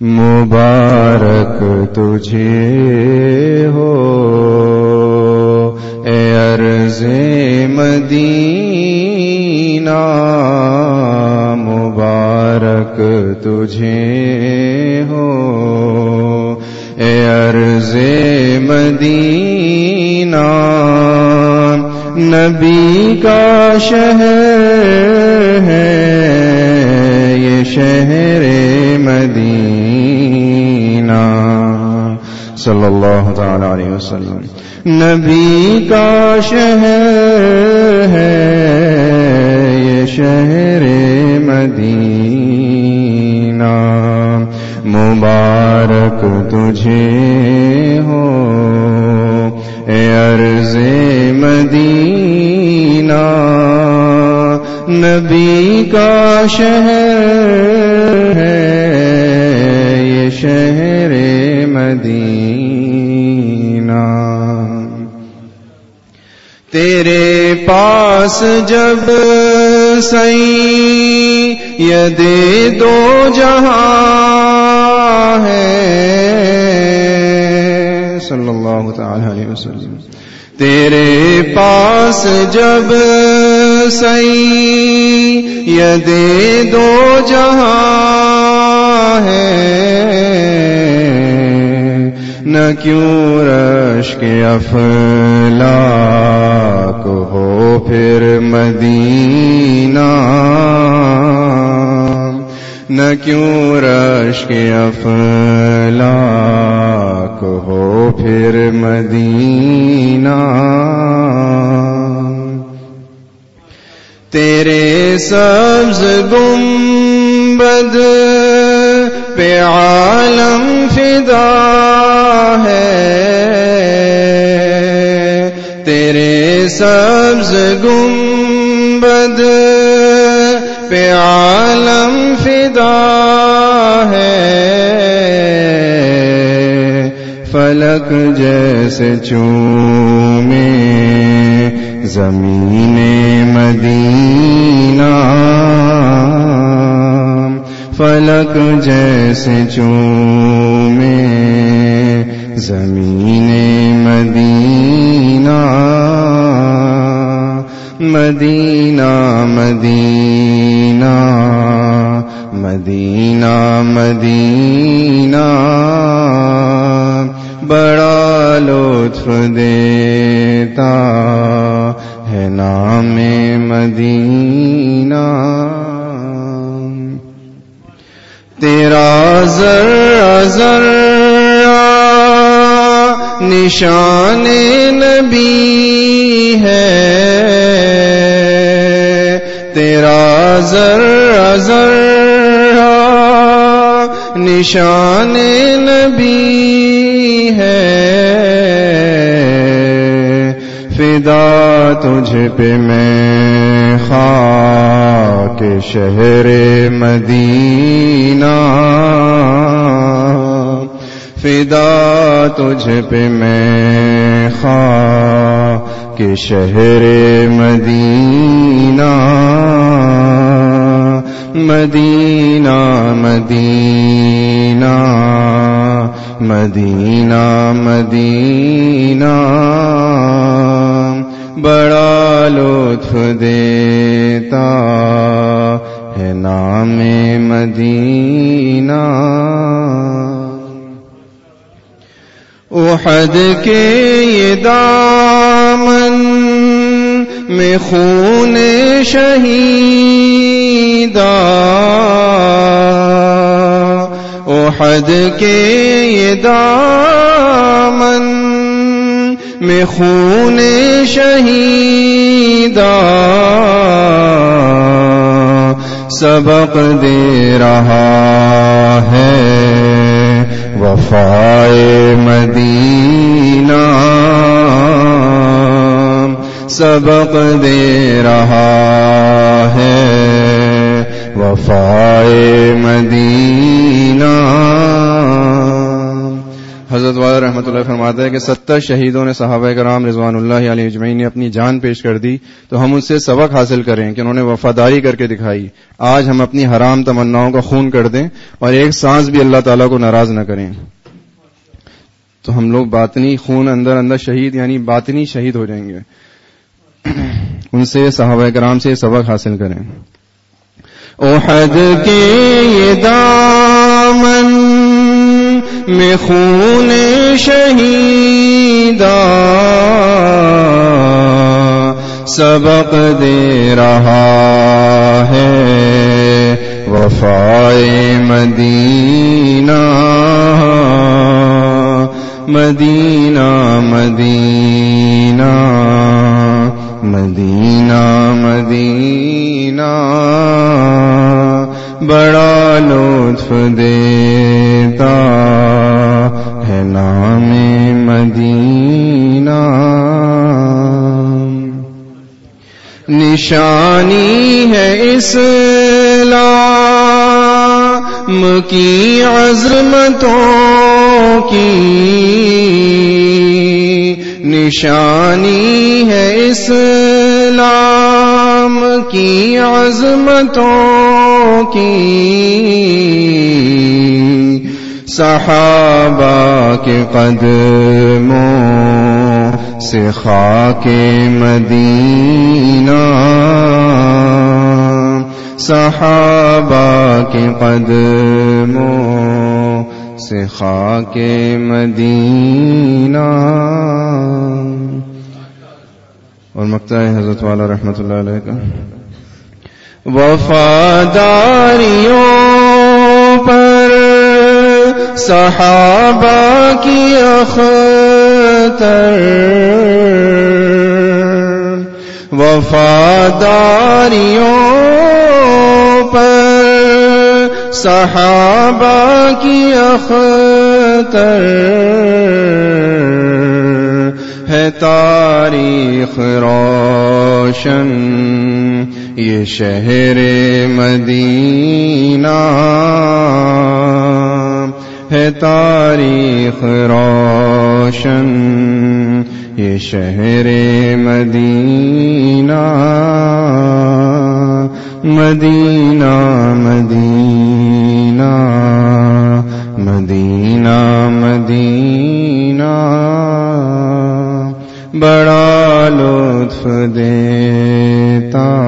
مبارک تجھے ہو، اے عرض مدینہ، مبارک تجھے ہو، اے عرض مدینہ، نبی کا شہر ہے شہر مدینہ۔ صلی اللہ تعالی علیہ وسلم۔ نبی کا شہر ہے یہ شہر مدینہ۔ مبارک تجھے ہو، اے عرض مدینہ۔ نبی کا شہر ہے، یہ شہر مدینہ۔ تیرے پاس جب سی یہ دو جہاں ہے۔ صلی اللہ تعالی علیہ وسلم۔ تیرے پاس جب سی یہ دو جہاں ہے۔ نہ کیوں رش کے افلاک ہو پھر مدینہ۔ نہ کیوں رش کے افلاک ہو پھر مدینہ۔ تیرے سبز گنبد پہ عالم فدا ہے۔ تیرے سبز گنبد پہ عالم فدا ہے۔ فلک جیسے چومے زمین مدینہ فلک جیسے چومے زمین مدینہ مدینہ مدینہ مدینہ مدینہ۔ بڑا لطف دیتا ہے نام مدینہ۔ تیرا ذرا ذرا نشان نبی ہے۔ تیرا ذرا ذرا نشان نبی ہے۔ فدا تجھ پہ میں خاک شہر مدینہ۔ فدا تجھ پہ میں خاک شہر مدینہ۔ مدینہ مدینہ۔ مدینہ مدینہ، بڑا لطف دیتا ہے نام مدینہ۔ احد کے یہ دامن میں خون شہیدہ۔ احد کے یہ دامن میں خون شہیدہ سبق دے رہا ہے۔ وفائے مدینہ سبق دے رہا ہے وفائے مدینہ۔ حضرت والا رحمۃ اللہ فرماتا ہے کہ ستر شہیدوں نے صحابہ کرام رضوان اللہ علیہ اجمعین نے اپنی جان پیش کر دی، تو ہم ان سے سبق حاصل کریں کہ انہوں نے وفاداری کر کے دکھائی۔ آج ہم اپنی حرام تمناؤں کا خون کر دیں اور ایک سانس بھی اللہ تعالیٰ کو ناراض نہ کریں۔ تو ہم لوگ باطنی خون اندر اندر شہید یعنی باطنی شہید ہو جائیں گے۔ ان سے صحابہ کرام سے سبق حاصل کریں۔ احد کے یہ دامن میں خون شہیدا سبق دے رہا ہے۔ وفائے مدینہ مدینہ مدینہ۔ مدینہ مدینہ بڑا لطف دیتا ہے نام مدینہ۔ نشانی ہے اسلام کی عظمتوں کی۔ نشانی ہے اسلام کی عظمتوں کی۔ صحابہ کے قدموں سے خاک مدینہ۔ صحابہ کے قدموں سے خاک مدینہ۔ ہے حضرت والا رحمت اللہ علیہ کا وفاداریوں پر صحابہ کی أختر. وفاداریوں پر صحابہ کی أختر. ہے تاریخ روشن، یہ شہر مدینہ ہے تاریخ روشن، یہ شہر مدینہ مدینہ مدینہ مدینہ مدینہ۔ بڑا لطف دیتا